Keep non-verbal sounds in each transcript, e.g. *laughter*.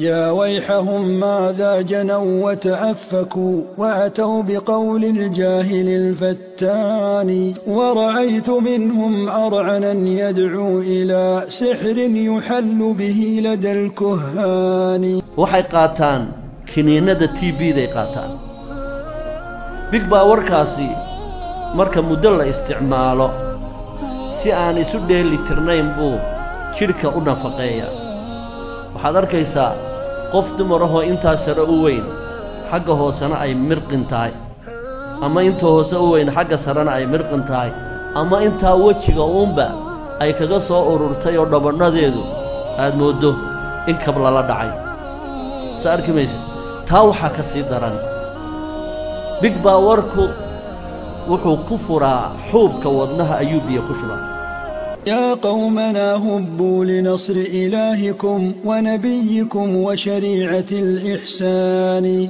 يا ويحهم ماذا جنوا وتأفكوا وأتوا بقول الجاهل الفتان ورأيت منهم أرعنا يدعو إلى سحر يحل به لدى الكهان waxay qaataan kiniinada t b-day qaataan big baa warkaasi marka muddo la isticmaalo si aan isu dheeli tirnayn buu jidhka u nafaqeeyaa waxaad arkaysaa qof dumarahoo intaa sare u weyn xagga hoosena ay mirqin tahay. Ama inta hoose u weyn xagga sarena ay mirqin tahay. Ama intaa wejiga uunba ay kaga soo ururtay oo dhabannadeedu aad mooddo in kab lala dhacay. Soo arki maysa taa waxaa ka sii daran. Big baa warku wuxuu ku furaa xuubka wadnaha ayuu biyo ku shubaa يا قومنا هبوا لنصر إلهكم ونبيكم وشريعة الإحسان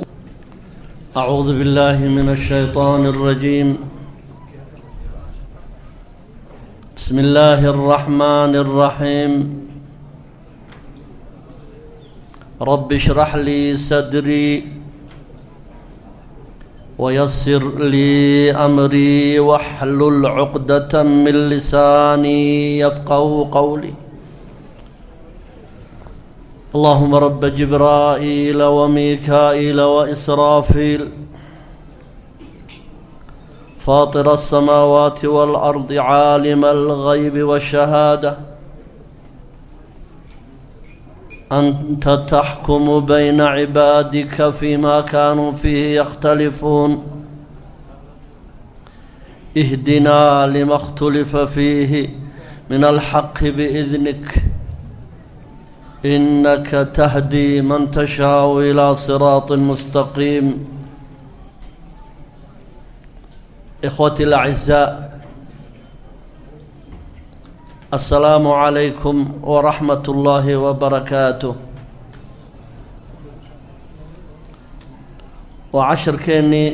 أعوذ بالله من الشيطان الرجيم بسم الله الرحمن الرحيم رب اشرح لي صدري ويسر لي أمري واحلل عقدة من لساني يفقه قولي اللهم رب جبرائيل وميكائيل وإسرافيل فاطر السماوات والأرض عالم الغيب والشهادة anta taxkumu bayna cibaadika fiimaa kaanuu fiihi yakhtalifuun ihdinaa lima khtulifa fiihi min alxaqi biidnik inaka tahdii man tashaau ilaa siraatin mustaqiim ikhwati alacsaa asalaamu calaykum waraxmat ullaahi wabarakaatuh waa cashirkeennii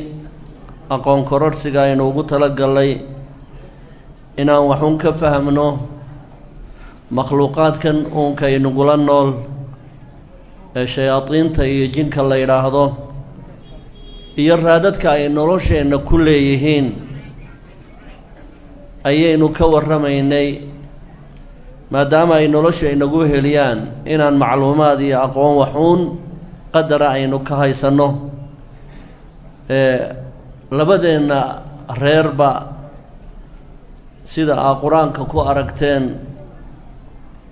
aqoon kororhsiga aynu ugu tala gallay inaan waxuun ka fahmno makhluuqaadkan uunka inugula nool ee shayaadiinta iyo jinka la yidhaahdo iyo raadadka ay nolosheenna ku leeyihiin ayaynu ka warramaynay maadaama ay nolosha inagu heliyaan inaan macluumaad iyo aqoon waxuun qadara aynu ka haysanno. Ee labadeenna reerba sida aa qur'aanka ku aragteen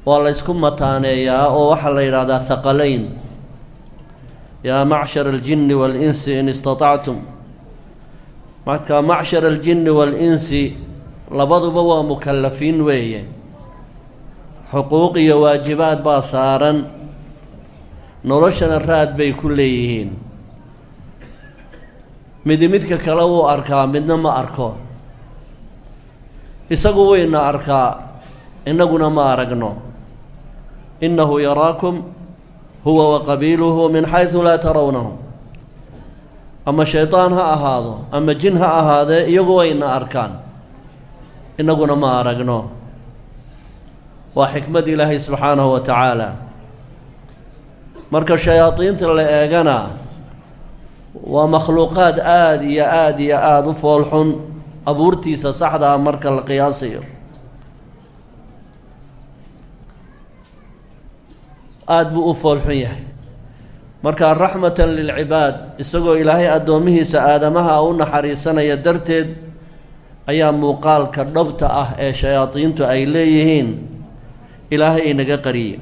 waa la ysku mataaneeyaa oo waxaa la yidhahdaa haqalayn yaa macshar aljinni waalinsi in istatactum. Marka macshar aljinni waalinsi labaduba waa mukallafiin weeye xuquuq iyo waajibaad baa saaran. Noloshana raad bay ku leeyihiin. Midi midka kale wuu arkaa midna ma arko. Isagu wayna arkaa innaguna ma aragno. Innahu yaraakum huwa wa qabiiluhu min xaysu laa tarawnahum ama shaydaan ha ahaado ama jin ha ahaadee iyagu wayna arkaan. Innaguna ma aragno waa xikmad ilaahay subxaanahu wa tacaala. Marka shayaadiinta la eegana waa makhluuqaad aada iyo aada iyo aada u foolxun abuurtiisa saxda ah marka la qiyaasayo aada buu u foolxun yahay. Markaa raxmatan lilcibaad isagoo ilaahay addoomihiisa aadamaha u naxariisanaya darteed ayaa muuqaalka dhabta ah ee shayaadiintu ay leeyihiin ilaahay inaga qariyey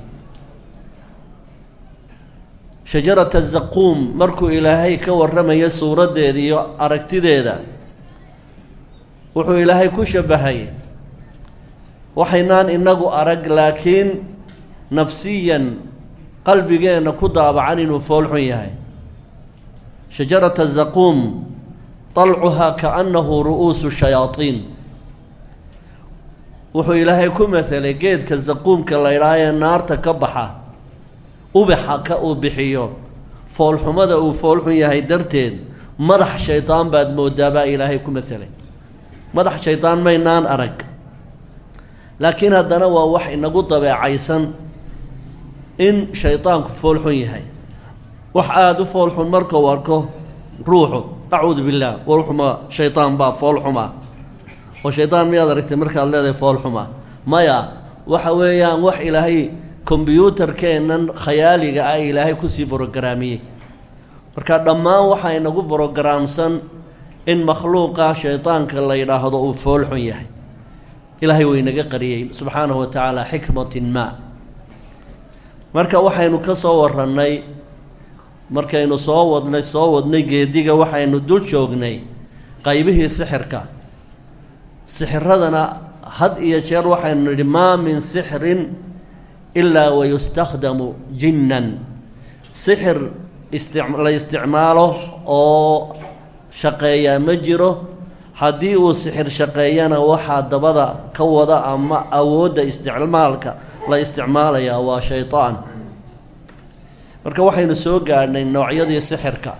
shajarata zaquum markuu ilaahay ka warramayo suuraddeeda iyo aragtideeda wuxuu ilaahay ku shabahay waxaynaan inagu arag laakiin nafsiyan qalbigeenna ku daabacan inuu foolxun yahay shajarata zaquum dalcuhaa kaannahu ru'uusu shayaadiin wuxuu ilaahay ku mahelay geedka zaquumka la ydhaha ee naarta ka baxa ubaxa ka uu bixiyo foolxumada uu foolxun yahay darteed madax shaydaan baad moodaa baa ilaahay ku mahelay madax shaydaan maynaan arag laakiin haddana waa wax inagu dabeecaysan in shaydaanku foolxun yahay. Wax aada u foolxun markuu arko ruuxu acuudu billaah foolxuma shaydaan baa foolxuma oo shaydaan miyaad aragtay markaad leedahay foolxuma maya waxa weeyaan wax ilaahay kombyuutarkeennan khayaaliga ah ilaahay ku sii brogaraamiyey marka dhammaan waxaa inagu brogaraamsan in makhluuqa shaydaanka la yidhaahdo uu foolxun yahay. Ilaahay waynaga qariyey subxaanahu wa tacaala xikmatin maa marka waxaynu ka soo warrannay markaynu soo wadnay soo wadnay geediga waxaynu dul joognay qaybihii sixirka sixiradana had iyo jeer waxaynu nidhi maa min sixrin ilaa wayustakhdamu jinnan. Sixir la isticmaalo oo shaqeeyaa ma jiro. Haddii uu sixir shaqeeyana waxaa dabada ka wada ama awoodda isticmaalka la isticmaalayaa waa shaydaan marka waxaynu soo gaadhnay noocyadii sixirka.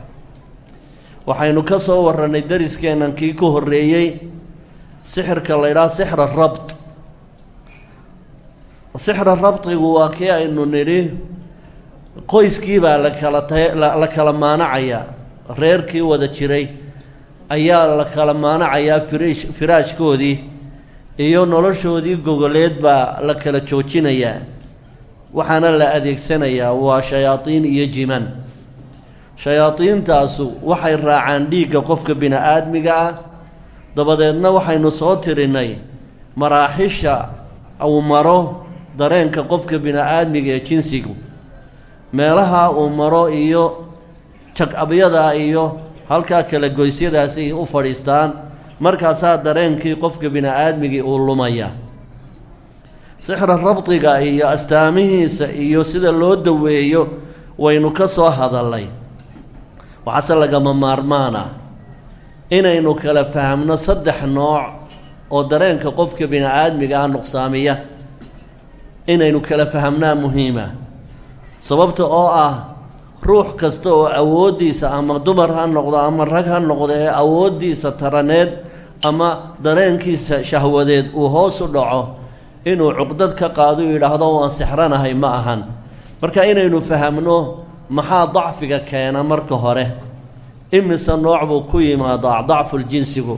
Waxaynu ka soo warrannay dariskeennan kii ku horreeyey sixirka la ydhaha sixra rabt sixra rabdigu waa kii aynu nidhi qoyskii baa la kala ta la kala maanacayaa reerkii wada jiray ayaa la kala maanacayaa firiish firaashkoodii iyo noloshoodii gogoleed baa la kala joojinayaa waxaana la adeegsanayaa waa shayaadiin iyo jiman. Shayaadiintaasu waxay raacaan dhiigga qofka bini aadmiga ah dabadeedna waxaynu soo tirinay maraaxisha uu maro dareenka qofka bini aadmiga ee jinsigu. Meelaha uu maro iyo jag-abyada iyo halkaa kala goysyadaasi u fadhiistaan markaasaa dareenkii qofka bini aadmigii uu lumaya. Sixra rabdiga iyo astaamihiisa iyo sida loo daweeyo waynu ka soo hadallay. Waxaase lagama maarmaan ah inaynu kala fahamno saddex nooc oo dareenka qofka bini aadmiga ah nuqsaamiya. Inaynu kala fahamnaa muhiima. Sababta oo ah ruux kasta oo awooddiisa ama dumar ha noqdo ama rag ha noqdo ee awooddiisa taraneed ama dareenkiisa shahwadeed uu hoos u dhaco inuu cuqdad ka qaado yidhaahdo waan sixranahay ma ahan. Marka inaynu fahamno maxaa dacfiga keena marka hore imise nooc buu ku yimaadaa dacfuljinsigu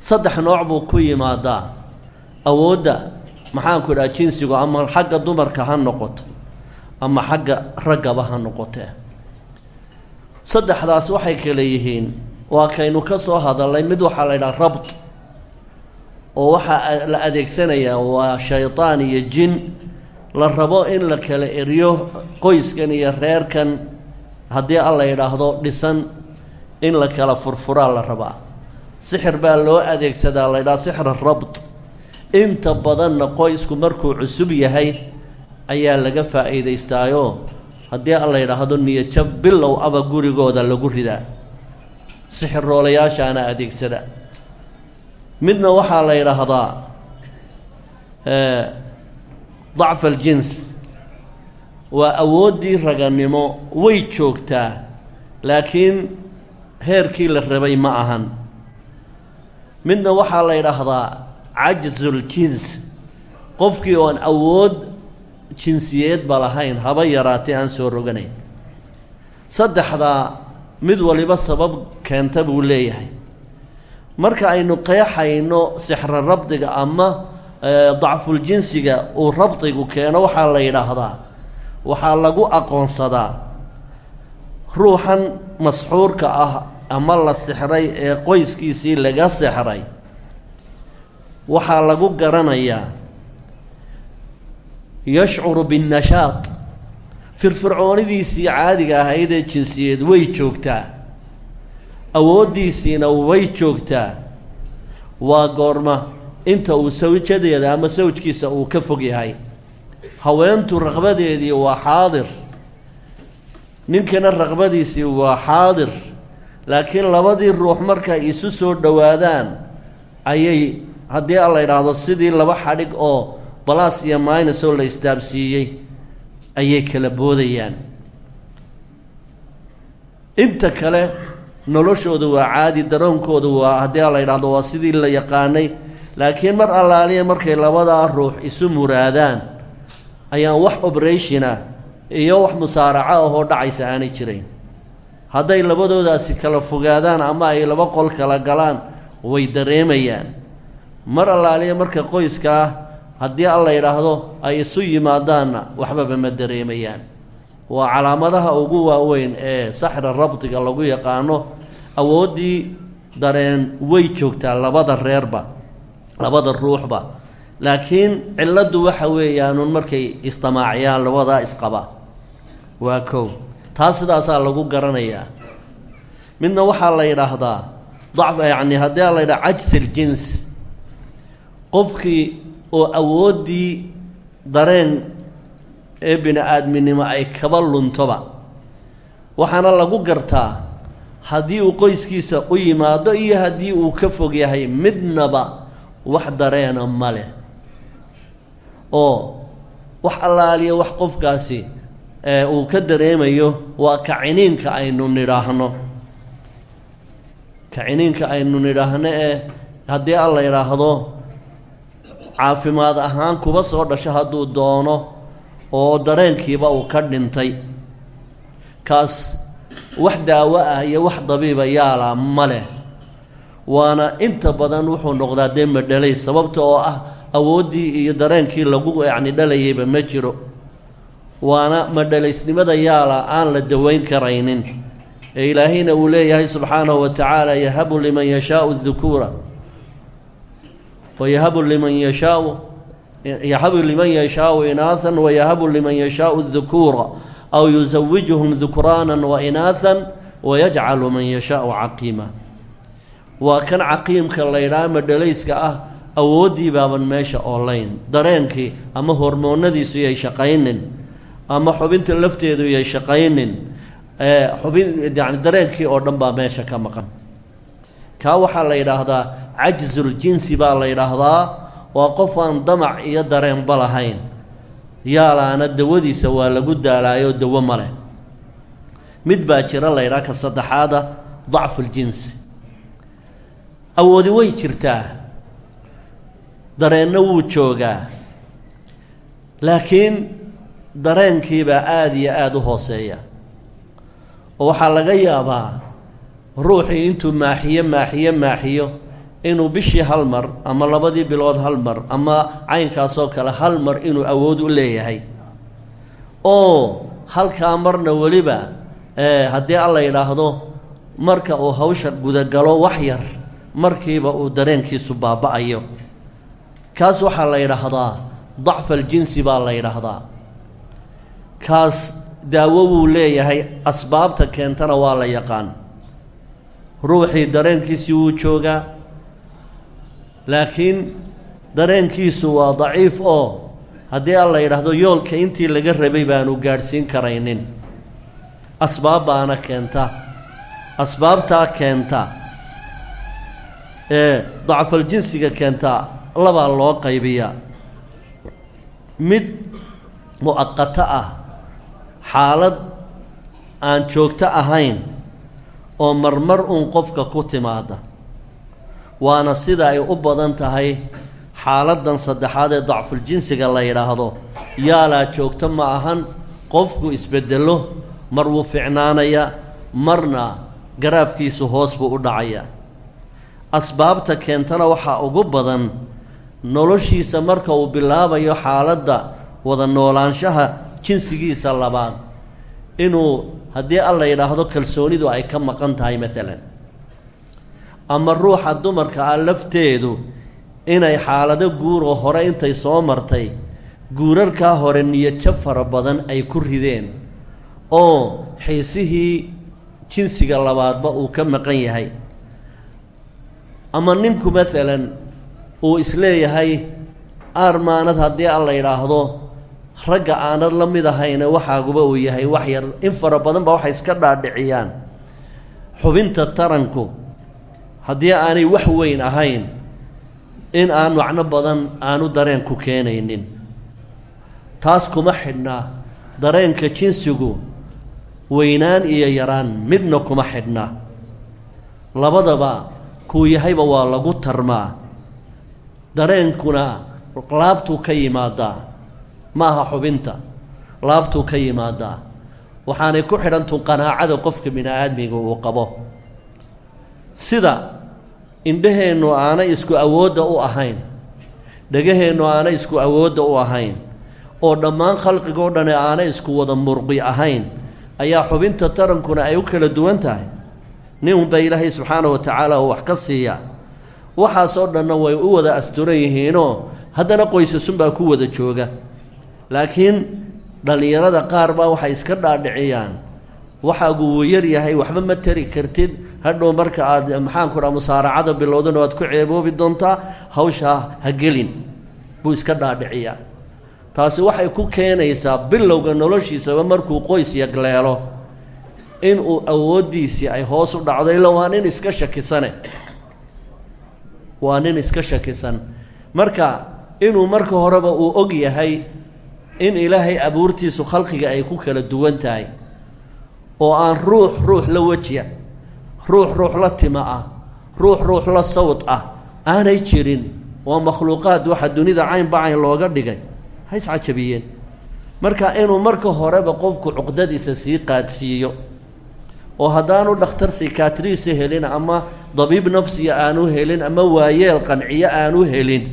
saddex nooc buu ku yimaadaa. Awoodda maxaanku idhaha jinsigu ama xagga dumarka ha noqoto ama xagga raggaba ha noqotee saddexdaas waxay kale yihiin waa kaynu ka soo hadalnay mid waxaa la ydhaha rabt oo waxaa la adeegsanayaa waa shaydaan iyo jin. La rabo in la kala eriyo qoyskan iyo reerkan haddii alla yidhaahdo dhisan in la kala furfuraa la rabaa. Sixir baa loo adeegsadaa la ydhaha sixra rabt inta badanna qoysku markuu cusub yahay ayaa laga faa'iidaystaayo. Haddii alla yidhaahdo niyajab bilow aba gurigooda lagu ridaa. Sixir roolayaashaana adeegsada. Midna waxaa la yidhaahdaa dacf aljins waa awooddii raganimo way joogtaa laakiin heerkii la rabay ma ahan. Midna waxaa la yidhaahdaa cajzuljins qofkii oon awood jinsiyeedba lahayn haba yaraatee aan soo roganayn. Saddexdaa mid waliba sabab keenta buu leeyahay. Marka aynu qeexayno sixro rabdiga ama dacfuljinsiga uu rabdigu keeno waxaa la yidhaahdaa waxaa lagu aqoonsadaa ruuxan masxuurka ah ama la sixray ee qoyskiisii laga sixray. Waxaa lagu garanayaa yashcuru binnashaad firfircoonidiisii caadiga ahayd ee jinsiyeed way joogtaa awooddiisiina way joogtaa. Waa goorma inta uu sawjadeeda ama sawjkiisa uu ka fog yahay haweentu raqbadeedii waa xaadir. Ninkana raqbadiisii waa xaadir. Laakiin labadii ruux markay isu soo dhowaadaan ayay haddii a la sidii laba xadhig oo balaas iyo minus la istaabsiiyey ayay kala boodayaan. Inta kale noloshooda waa caadi daroonkooda waa haddii a la waa sidii la yaqaanay. Laakiin mar allaaliya markay labadaa ruux isu muraadaan ayaan wax obrationa iyo wax musaaraco ahoo dhacaysa aanay jirayn. Hadday labadoodaasi kala fogaadaan ama ay laba qol kala galaan way dareemayaan. Mar allaaliya marka qoyskaa haddii alla yidhaahdo ay isu yimaadaanna waxbaba ma dareemayaan. Waa calaamadaha ugu waaweyn ee saxra rabdiga lagu yaqaano awooddii dareen way joogtaa labada reerba labada ruuxba laakiin cilladdu waxa weeyaanun markay isdamaaciyaan labadaa isqaba. Waa kow. Taas sidaasaa lagu garanayaa. Midna waxaa la yidhaahdaa dacf yacni haddii la yidhaha cajsil jins. Qofkii oo awooddii dareen ee bini aadminimo ay kaba luntoba waxaana lagu gartaa haddii uu qoyskiisa u yimaado iyo haddii uu ka fog yahay midnaba wax dareena ma leh oo wax allaaliya wax qofkaasi uu ka dareemayo waa kaciniinka aynu nidhaahno. Kaciniinka aynu nidhaahno ee haddii alla yidhaahdo caafimaad ahaan kuba soo dhasho hadduu doono oo dareenkiiba uu ka dhintay. Kaas wax daawo ah iyo wax dabiiba yaalla ma leh. Waana inta badan wuxuu noqdaa dee madhalay sababta oo ah awooddii iyo dareenkii lagu yacni dhalayayba ma jiro. Waana madhalaysnimada yaalla aan la daweyn karaynin. Ee ilaahayna uu leeyahay subxaanahu wa tacaala yahabu liman yashaau dukuura wayahabu liman yashaau yahabu liman yashaau inaahan wayahabu liman yashaau dukuura aw yusawijuhum dukraanan wa inaahan wayajcalu man yashaau caqiima. Waa kan caqiimka laydhaha madhalayska ah awooddii baaban meesha oolayn dareenkii ama hormoonadiisu yay shaqaynin ama xubinta lafteedu yay shaqaynin. Xubin yani dareenkii oo dhan baa meesha ka maqan. Kaa waxaa la yidhaahdaa cajzul jinsi baa la yidhaahdaa waa qof aan damac iyo dareenba lahayn. Yaalaana dawadiisa waa lagu daalaayo dawo ma leh. Mid baa jira la ydhaha ka saddexaada dacfuljinsi awoodi way jirtaa dareenna wuu joogaa. Laakiin dareenkiibaa aada iyo aada u hooseeya. Oo waxaa laga yaabaa ruuxii intuu maaxiyo maaxiyo maaxiyo inuu bishii hal mar ama labadii bilood hal mar ama caynkaasoo kale hal mar inuu awood u leeyahay. Oo halkaa marna weliba haddii alla yidhaahdo marka uu hawsha gudagalo wax yar markiiba uu dareenkiisu baaba-ayo kaas waxaa la yidhaahdaa dacfaljinsi baa la yidhaahdaa. Kaas daawo wuu leeyahay asbaabta keentana waa la yaqaan. Ruuxii dareenkiisii wuu joogaa laakiin dareenkiisu waa daciif oo haddii alla yidhaahdo yoolka intii laga rabay baanu gaadhsiin karaynin. Asbaab baana keenta asbaabtaa keenta ee dacfaljinsiga keenta labaa loo qaybiyaa. Mid mu'aqato ah xaalad aan joogto ahayn oo marmar uun qofka ku timaada waana sida ay u badan tahay xaaladdan saddexaad ee dacfuljinsiga la yidhaahdo. Yaalaa joogto ma ahan qofku isbeddello mar wuu ficnaanayaa marna garaafkiisu hoos buu u dhacayaa. Asbaabta keentana waxaa ugu badan noloshiisa marka uu bilaabayo xaaladda wada noolaanshaha jinsigiisa labaad. Inuu haddii alla yidhaahdo kalsoonidu ay ka maqan tahay maalan ama ruuxa dumarka ah lafteedu inay xaalado guuroo hore intay soo martay guurarkaa hore niyajo fara badan ay ku rideen oo xiisihii jinsiga labaadba uu ka maqan yahay. Ama ninku maalan uu is leeyahay aarmaanad haddii alla yidhaahdo ragga aanad la mid ahayne waxaaguba uu yahay wax yar. In fara badan ba waxay iska dhaadhiciyaan. Xubinta taranku haddii aanay wax weyn ahayn in aan macno badan aanu dareenku keenaynin. Taas kuma xidhnaa dareenka jinsigu weynaan iyo yaraan midna kuma xidhnaa labadaba kuu yahayba waa lagu tarmaa dareenkuna laabtuu ka yimaadaa? Ma aha xubinta. Laabtuu ka yimaadaa. Waxaanay ku xidhantu qanaacada qofka bini aadmiga uu qabo. Sida indhaheennu aanay isku awoodda u ahayn dhegaheennu aanay isku awoodda u ahayn oo dhammaan khalqigoo dhani aanay isku wada murqi ahayn ayaa xubinta tarankuna ay u kala duwan tahay? Ninunba ilaahay subxaana wa tacaala uu wax ka siiyaa waxaasoo dhanna way u wada asturan yihiinoo haddana qoysasunbaa ku wada jooga. Laakiin dhallinyarada qaar baa waxay iska dhaadhiciyaan. Waxaagu wuu yar yahay waxba ma tari kartid. Hadhow marka aad maxaanku dhaa musaaracada bilowdana waad ku ceeboobi doontaa hawshaa ha gelin. Buu iska dhaadhiciyaa. Taasi waxay ku keenaysaa bilowga noloshiisaba markuu qoys yagleelo. Inuu awooddiisii ay hoos u dhacdo ila waa nin iska shakisane waa nin iska shakisan. Marka inuu marka horeba uu og yahay in ilaahay abuurtiisu khalqiga ay ku kala duwan tahay oo aan ruux ruux la wejiya ruux ruux la tima ah ruux ruux la sawd ah aanay jirin waa makhluuqaad waxa dunida cayn looga dhigay. Ha iscajabiyeen marka inuu marka horeba qofku cuqdadiisa sii qaadsiiyo oo haddaanu dhakhtar sikatriisa helin ama dabiib nafsiga aanu helin ama waayeel qanciyo aanu helin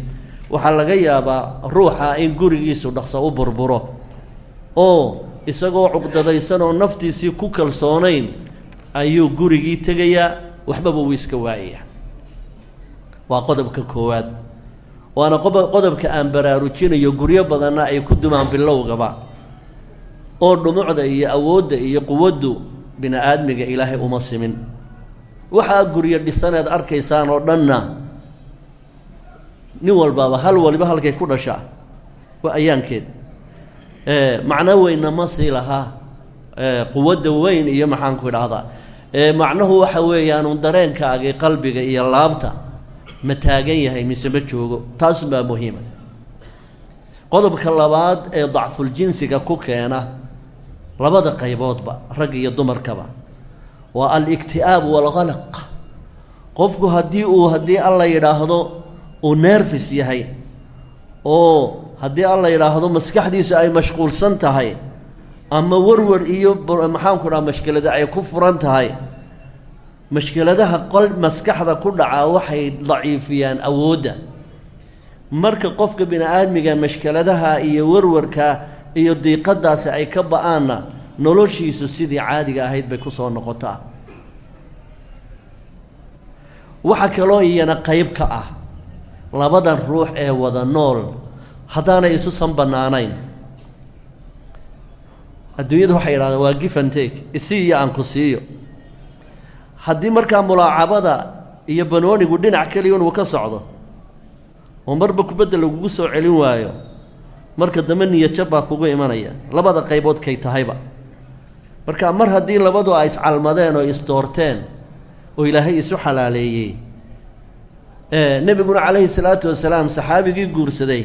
waxaa laga yaabaa ruuxa in gurigiisu dhaqso u burburo. Oo isagoo cuqdadaysan oo naftiisii ku kalsoonayn ayuu gurigii tegayaa waxbaba wuu iska waayayaa waa qodobka koowaad. Waana qob qodobka aan baraarujinayo guryo badanna ay ku dumaan bilowgaba. Oo dhumucda iyo awoodda iyo quwaddu bini aadmiga ilaahay uma simin. Waxaa guryo dhisaneed arkaysaan oo dhanna nin walbaaba hal waliba halkay ku dhashaa waa ayaankeed macno weynna ma sii lahaa quwadda weyn iyo maxaanku idhaahdaa. Macnuhu waxa weeyaanu dareenkaagii qalbiga iyo laabta ma taagan yahay mise ma joogo. Taasunbaa muhiima. Qodobka labaad ee dacfuljinsiga ku keena labada qayboodba rag iyo dumarkaba. Waa alikti'aab waalqalaq qofku haddii uu haddii alla yidhaahdo uu neerfis yahay oo haddii alla yidhaahdo maskaxdiisu ay mashquulsan tahay ama warwar iyo maxaanku dhaha mashkelada ay ku furan tahay mashkeladaha qol maskaxda ku dhacaa waxay daciifiyaan awoodda marka qofka bini aadmiga mashkeladaha iyo warwarka iyo diiqadaasi ay ka ba'aanna noloshiisu sidii caadiga ahayd bay ku soo noqotaa. Waxaa kaloo iyana qayb ka ah labadan ruux ee wada nool haddaanay isusan bannaanayn adduunyada waxay yidhahdaan waa gifantake isi iyo aan ku siiyo. Haddii markaa mulaacabada iyo banoonigu dhinac keliya inuu ka socdo oo marba kubadda lagugu soo celin waayo marka dambe niyajab baa kugu imanaya. Labada qaybood kay tahayba. Marka mar haddii labadu ay iscalmadeen oo isdoorteen oo ilaahay isu xalaaleeyey nebiguna calayhi salaatu wasalaam saxaabigii guursaday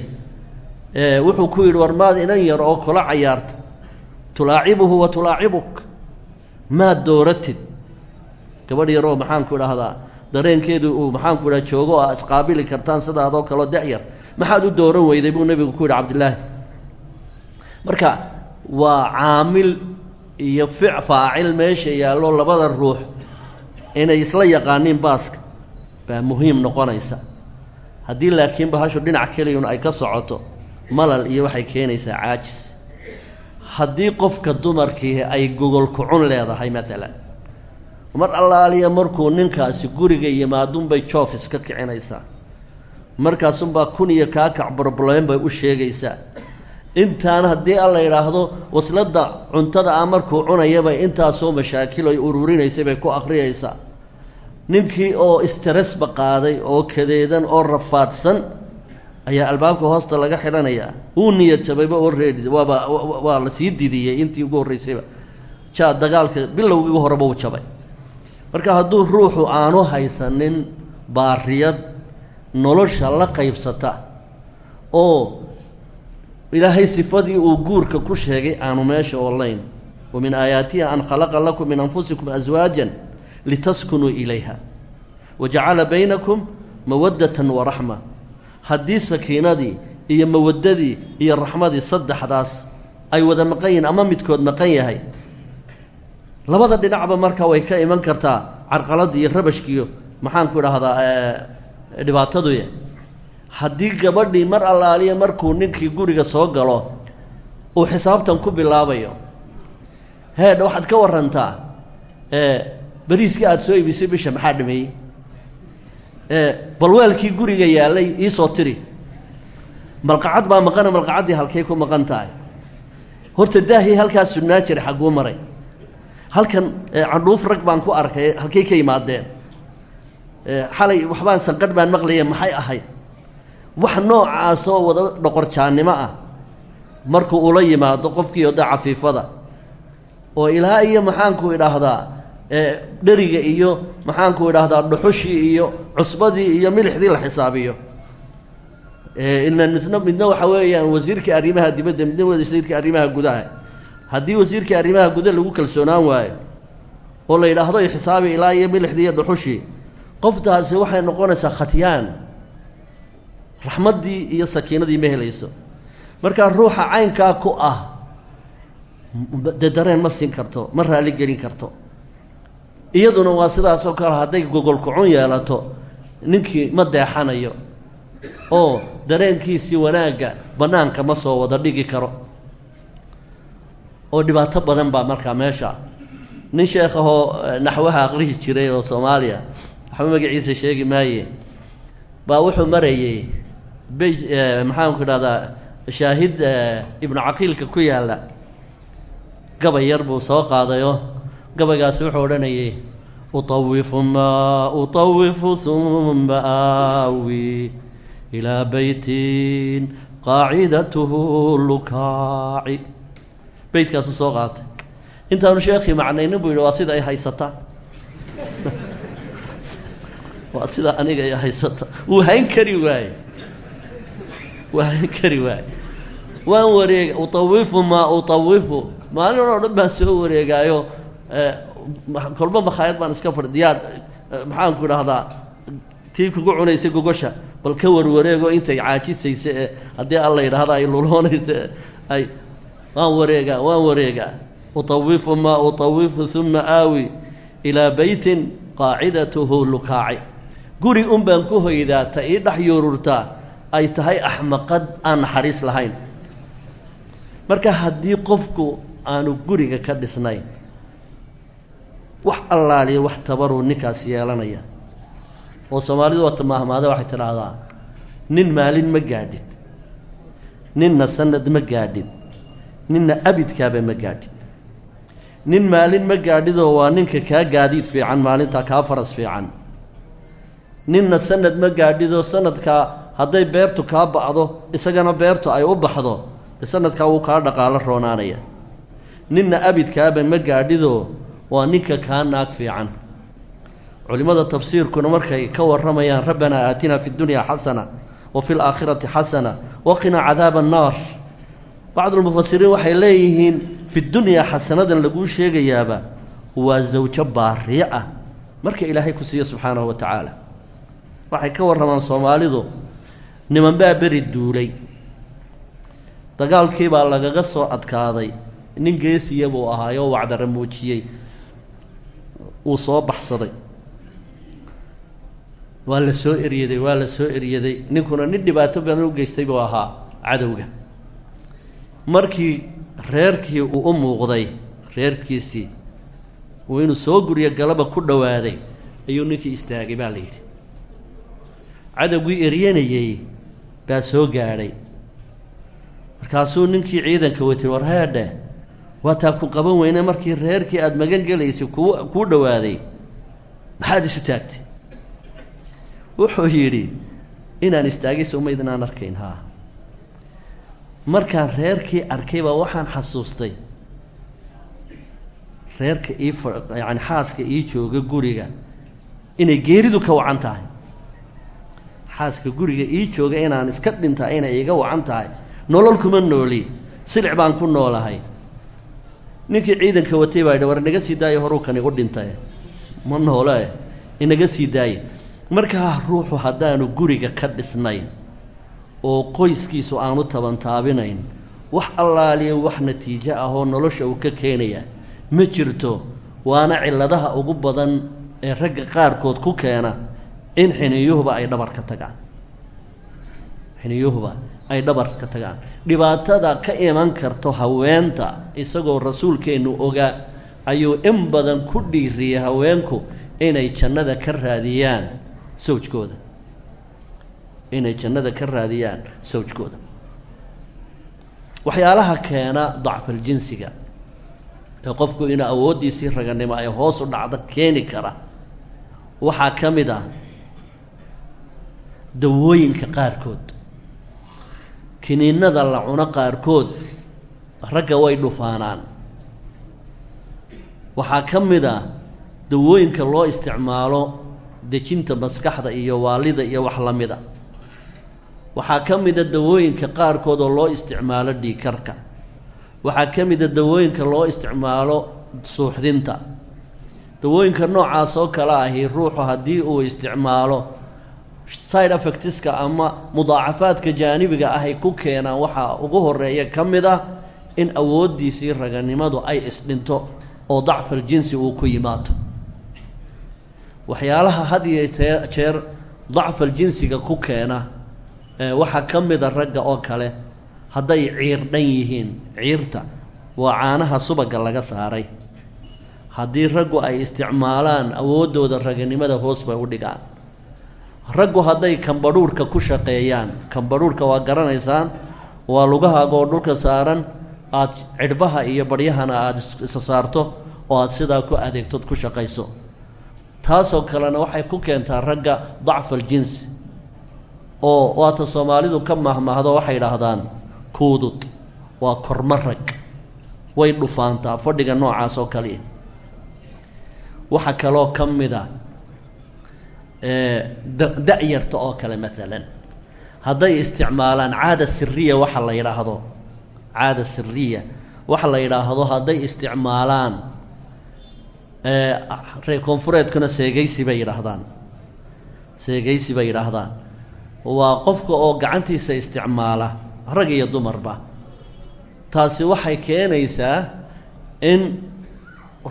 wuxuu ku yidhi war maad inan yar oo kula cayaarta. Tulaacibuhu wa tulaacibuk. Maad dooratid. Gabadh yaroo maxaanku idhaahdaa dareenkeedu uu maxaanku idhaha joogo a isqaabili kartaan sidaadoo kaleo da-yar maxaad u dooran weyday buu nebigu ku yidhi cabdillaahi marka waa caamil iyo fic faacil meesha yaallo labada ruux inay isla yaqaaniin baaska baa muhiim noqonaysa. Haddii laakiin bahashu dhinac keliyun ay ka socoto malal iyo waxay keenaysaa caajis. Haddii qofka dumarkii ay gogol kucun leedahay maalan mar allaaliya markuu ninkaasi guriga yimaadunbay joof iska kicinaysaa markaasunbaa kun iyo kaakac broblem bay u sheegaysaa. Intaan haddii alla yidhaahdo wasladda cuntada ah markuu cunayabay intaasoo mashaakil ay ururinaysay bay ku akhriyaysaa. Ninkii oo istaresba qaaday oo kadeedan oo rafaadsan ayaa albaabka hoosta laga xidhanayaa wuu niyad jabayba oo reedi waaba waa la sii didiyey intii ugu horraysayba jaa dagaalka bilowgiigu horeba uu jabay. Marka hadduu ruuxu aanu haysanin baariyad nolosha la qaybsata oo ilaahay sifadii uu guurka ku sheegay aanu meesha oolayn. Wa min aayaatiha an khalaqa lakum min anfusikum aswaajan litaskunuu ilayha. Wa jacala baynakum mawaddatan wa raxma haddii sakiinadii iyo mawaddadii iyo raxmadii saddexdaas ay wada maqan yihiin ama midkood maqan yahay labada dhinacba marka way ka iman kartaa carqaladda iyo rabashkiiyo. Maxaanku idhaahdaa dhibaataduy haddii gabadhii mar allaaliya markuu ninkii guriga soo galo uu xisaabtan ku bilaabayo heedha waxaad ka warantaa beriiskii aada soo ibisay bisha maxaa dhameeyey balweelkii guriga yaallay iisoo tiri. Malqacad baa maqana malqacaddii halkay ku maqan tahay. Horta daahii halkaas sunnaa jira xagguu maray. Halkan candhuuf rag baan ku arkay halkay ka yimaadeen xalay waxbaan sanqadh baan maqlaya maxay ahayd? Wax noocaasoo wada dhoqorjaannimo ah. Markuu ula yimaado qofkii oda cafiifada oo ilaa iyo maxaanku idhaahdaa dheriga iyo maxaanku idhaahdaa dhuxushii iyo cusbadii iyo milixdii la xisaabiyo. Ilan misna midna waxa weeyaan wasiirka arrimaha dibadda midna wasiirka arrimaha gudaha. Haddii wasiirka arrimaha gudaha lagu kalsoonaan waayo oo la yidhaahdo xisaabi ilaa iyo milixdii iyo dhuxushii qoftaasi waxay noqonaysaa khatyaan raxmaddii iyo sakiinadii ma helayso. Markaa ruuxa caynkaa ku ah dee dareen ma siin karto ma raali gelin karto. Iyaduna waa sidaasoo kale hadday gogol kucun yeelato ninkii ma deexanayo. Oo dareenkiisii wanaagga bannaanka ma soo wada dhigi karo. Oo dhibaato badan baa markaa meesha. Nin sheekhahoo naxwaha aqrihi jiray oo soomaaliya waxba magaciisa sheegi maaye. Baa wuxuu marayey bey maxaanku idhahdaa shaahid ibnu caqiilka ku yaalla. Gabay yar buu soo qaadayo gabaygaasi wuxuu odhanayay utawifu maa utawifu humma aawi ilaa beytin qaacidatuhu lukaaci. Beytkaasu soo qaatay. Intaanu sheekhii macnaynin buu yidhi waa sida ay haysataa *laughs* waa sida aniga ay haysata. Wuu hayn kari waaye wuu hayn kari waaye waan wareega utawifu maa utawifu. Maalin oo dhan baan soo wareegaayo kolba makhaayad baan iska fadhiyaad maxaanku idhaahdaa tii kugu cunaysa gogosha bal ka warwareego intay caajisaysa ee haddii alla yidhaahda ay luloonaysa ay waan wareegaa waan wareegaa. Utawifu maa utawifu uma aawi ilaa beytin qaacidatuhu lukaaci guri un baan ku hoydaa ta ii dhex yuururtaa ay tahay axmaqad aan naxariis lahayn. Marka haddii qofku aanu guriga ka dhisnayn wax allaaliya wax tabaruu ninkaas yeelanaya. Oo soomaalidu waa tamaahmaada waxay tidhaahdaa nin maalin ma gaadhid ninna sanad ma gaadhid ninna abidkaaba ma gaadhid. Nin maalin ma gaadhidoo waa ninka kaa gaadiid fiican maalintaa kaa faras fiican ninna sanad ma gaadhidoo sanadkaa hadday beertu kaa ba'do isagana beertu ay u baxdo sanadkaa wuu kaa dhaqaalo roonaanaya. Ninna abidkaaba ma gaadhidoo waa ninka kaa naag fiican. Culimmada tafsiirkuna markay ka warramayaan rabbanaa aatinaa fi ddunyaa xasana wa fi laakhirati xasana waqinaa cadaaba annaar bacdulmufasiriin waxay leeyihiin fi dunyaa xasanadan laguu sheegayaaba waa zawjo baariye ah. Marka ilaahay ku siiyo subxaanahu wa tacaala waxay ka warramaan soomaalidu. Nimanbaa beri duulay. Dagaalkii baa lagaga soo adkaaday. Nin geesiya buu ahaay oo wacdara muujiyey wuu soo baxsaday. Waa la soo eryaday waa la soo eryaday. Ninkuna nin dhibaato badan u geystay buu ahaa cadowga. Markii reerkii uu u muuqday reerkiisii uu inuu soo guriyo galaba ku dhowaaday ayuu ninkii istaagay baa la yidhi cadowgii eryanayey baa soo gaadhay. Markaasuu ninkii ciidanka watay war heedhe waataa ku qaban weyne markii reerkii aada magan gelaysay kuu kuu dhowaaday maxaad isu taagtay? Wuxuu yidhi inaan istaagay somaydinaan arkayn haa. Markaan reerkii arkaybaa waxaan xasuustay. Reerka ii fa xaaska ii jooga guriga inay geeridu ka wacan tahay xaaska guriga ii jooga inaan iska dhintaa inay iga wacan tahay. Nolol kuma nooli. Silic baan ku noolahay. Ninkii ciidanka watay baa war inaga sii daayo horuu kan igu dhintay ma noole inaga sii daaye. Markaa ruuxu haddaanu guriga ka dhisnayn oo qoyskiisu aanu tabantaabinayn wax allaaliya wax natiijo ah oo nolosha uu ka keenaya ma jirto. Waana cilladaha ugu badan ee ragga qaarkood ku keena in xiniyuhuba ay dhabar ka tagaan. Xiniyuhuba ay dhabar ka tagaan. Dhibaatada ka iman karto haweenta isagoo rasuulkeennu ogaa ayuu in badan ku dhiiriyay haweenku inay jannada ka raadiyaan sawjkooda. Inay jannada ka raadiyaan sawjkooda. Waxyaalaha keena dacfal jinsiga ee qofku inuu awooddiisii raganimo ay hoos u dhacdo keeni kara. Waxaa ka mid ah dawooyinka qaarkood. Kiniinada la cuno qaarkood ragga way dhufaanaan. Waxaa ka mid ah dawooyinka loo isticmaalo dejinta maskaxda iyo waalida iyo wax la mid a waxaa ka mid a dawooyinka qaarkood oo loo isticmaalo dhiikarka waxaa ka mid a dawooyinka loo isticmaalo suuxdinta. Dawooyinka noocaas oo kale ahi ruuxu haddii uu isticmaalo side effectiska ama mudaacafaadka jaanibiga ah ay ku keenaan waxaa ugu horreeya ka mid ah in awooddiisii raganimadu ay isdhinto oo dacfal jinsi uu ku yimaado waxyaalaha had iyo tee jeer dacfal jinsiga ku keena waxaa ka mida ragga oo kale hadday ciir dhan yihiin. Ciirta waa caanaha subaga laga saaray. Haddii raggu ay isticmaalaan awooddooda raganimada hoos bay u dhigaan raggu hadday kambadhuurhka ku shaqeeyaan kambadhuurhka waa garanaysaan waa lugahaagoo dhulka saaran aada cidhbaha iyo baryahana aada isa saarto oo aada sidaa ku adeegtood ku shaqayso. Taasoo kalena waxay ku keentaa ragga dacfal jinsi oo waata soomaalidu ka mahmahdo waxay idhaahdaan kuudud waa kormo rag way dhufaantaa fadhiga noocaas oo kaliya. Waxaa kaloo ka mid a da-yarta oo kale maalan hadday isticmaalaan caada siriya waxa la yidhaahdo caada siriya waxa la yidhaahdo hadday isticmaalaan reer koonfureedkuna seegaysi bay yidhaahdaan seegaysi bay yidhaahdaan waa qofka oo gacantiisa isticmaala rag iyo dumarba. Taasi waxay keenaysaa in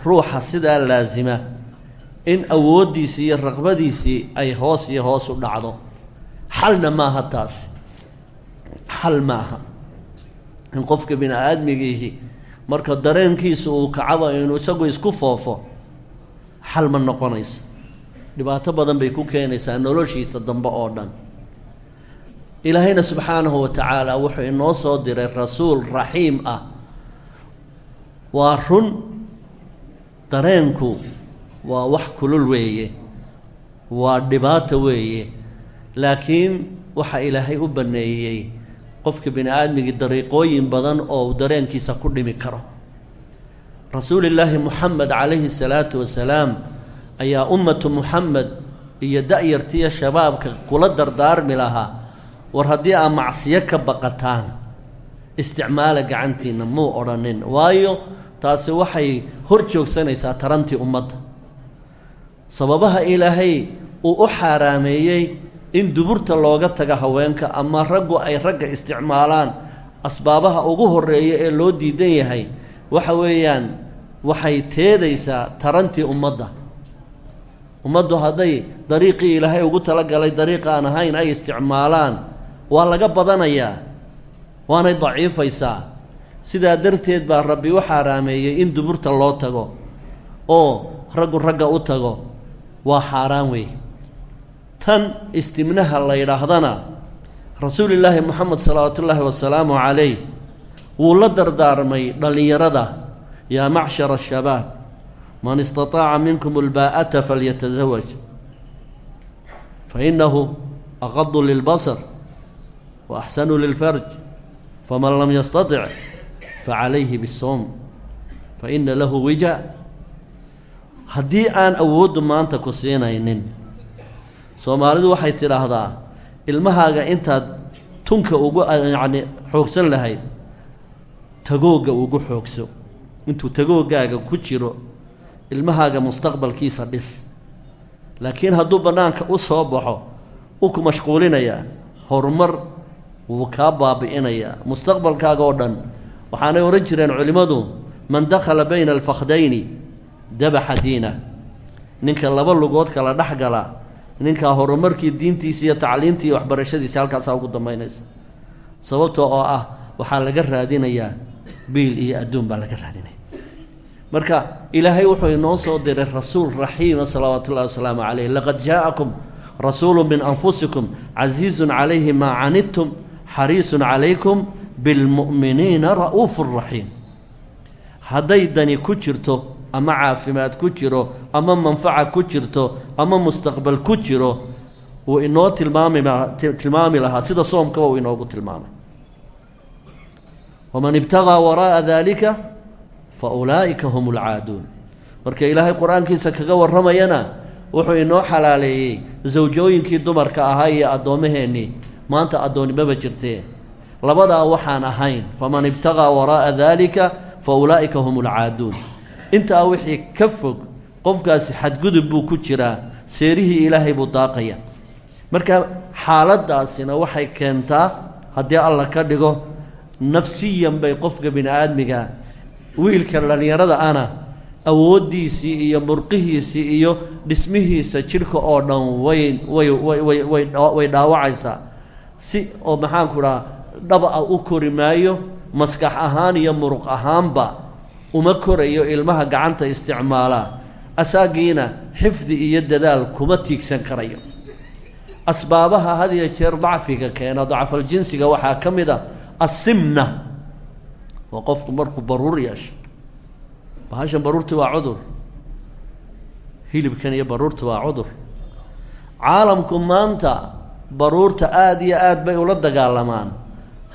ruuxa sidaa laasima in awooddiisii iyo raqbadiisii ay hoos iyo hoos u dhacdo. Xalna maaha taasi. Xal maaha. In qofka bini aadmigiihi marka dareenkiisu uu kacaba inuu isagu isku foofo xal ma noqonayso. Dhibaato badan bay ku keenaysaa noloshiisa dambe oo dhan. Ilaahayna subxaanahu wa tacaala wuxuu inoo soo diray rasuul raxiim ah. Waa run dareenku waa wax kulul weeye. Waa dhibaato weeye. Laakiin waxaa ilaahay u banneeyey qofka bini aadmigii dariiqooyin badan oo dareenkiisa ku dhimi karo. Rasuulillaahi muxamed calayhi salaatu wasalaam ayaa ummatu muxamed iyo da-yartiiyo shabaabka kula dardaarmi lahaa war haddii aa macsiyo ka baqataan isticmaala gacantiinna muu odhanin. Waayo taasi waxay hor joogsanaysaa tarantii ummadda sababaha ilaahay uu u xaaraameeyey in duburta looga taga haweenka ama raggu ay ragga isticmaalaan asbaabaha ugu horreeya ee loo diidan yahay waxa weeyaan waxay teedaysaa tarantii ummadda. Ummaddu hadday dariiqii ilaahay ugu talagalay dariiqa aan ahayn ay isticmaalaan waa laga badanayaa waanay daciifaysaa. Sidaa darteed baa rabbi u xaaraameeyey in duburta loo tago oo raggu ragga u tago waa xaaraan wey tan istimnaha la yidhaahdana rasuulillaahi moxamed salawaatu ullaahi wasalaamu calayh wuu la dardaarmay dhallinyarada yaa macshara ashabaab man istataaca minkum albaa'ata falyatasawaj fa innahu aqadu lilbasar wa axsanu lilfarj faman lam yastatic facalayhi bisoom fa ina lahu wija haddii aan awooddu maanta ku siinaynin soomaalidu waxay tidhaahdaa ilmahaaga intaad tunka ugu yacni xoogsan lahayd tagoogga ugu xoogso. Intuu tagooggaaga ku jiro ilmahaaga mustaqbalkiisa dhis. Laakiin hadduu bannaanka u soo baxo uu ku mashquulinayaa horumar wuu kaa baabi'inayaa mustaqbalkaaga oo dhan waxaanay odhan jireen culimmadu man dakhala bayna alfakhdayni dabaxa diinah ninka laba lugood kala dhex gala ninkaa horumarkii diintiisa iyo tacliintii iyo waxbarashadiisa halkaasaa ugu dambaynaysa. Sababtoo oo ah waxaa laga raadinayaa biil iyo adduun baa laga raadinaya. Marka ilaahay wuxuu inoo soo diray rasuul raxiima salawaatu ullahi wasalaamu calayh laqad jaa'akum rasuulu min anfusikum casiizun calayhi maa canidtum xariisun calaykum bilmu'miniina ra'uufu raxiim. Hadday dani ku jirto ama caafimaad ku jiro ama manfaca ku jirto ama mustaqbal ku jiro wuu inoo tilmaami tilmaami lahaa. Sida soomkaba uu inoogu tilmaamay. Waman ibtagaa waraa'a daalika fa ulaa'ika hum ulcaaduun marka ilaahay qur'aankiisa kaga warramayana wuxuu inoo xalaaleeyey sawjooyinkii dumarka ahaa iyo addoomaheennii maanta addoonnimaba jirtee. Labadaa waxaan ahayn. Faman ibtagaa waraa'a daalika fa ulaa'ika hum ulcaaduun intaa wixii ka fog qofkaasi xadgudub buu ku jiraa seerihii ilaahay buu daaqaya. Marka xaaladdaasina waxay keentaa haddii alla ka dhigo nafsiyan bay qofka bini aadmiga wiilka dhallinyarada ana awooddiisii iyo murqihiisii iyo dhismihiisa jidhka oo dhan way way way way dhaawacaysaa. Si oo maxaanku dhaha dhaba a u kori maayo maskax ahaan iyo muruq ahaanba uma korayo ilmaha gacanta isticmaalaa asaagiina xifdi iyo dadaal kuma tiigsan karayo. Asbaabaha had iyo jeer dacfiga keena dacfaljinsiga waxaa ka mid a assimna waa qofku markuu baruur yeesho. Bahashan baruurti waa cudur. Hilibkan iyo baruurta waa cudur. Caalamku maanta baruurta aada iyo aad bay ula dagaalamaan.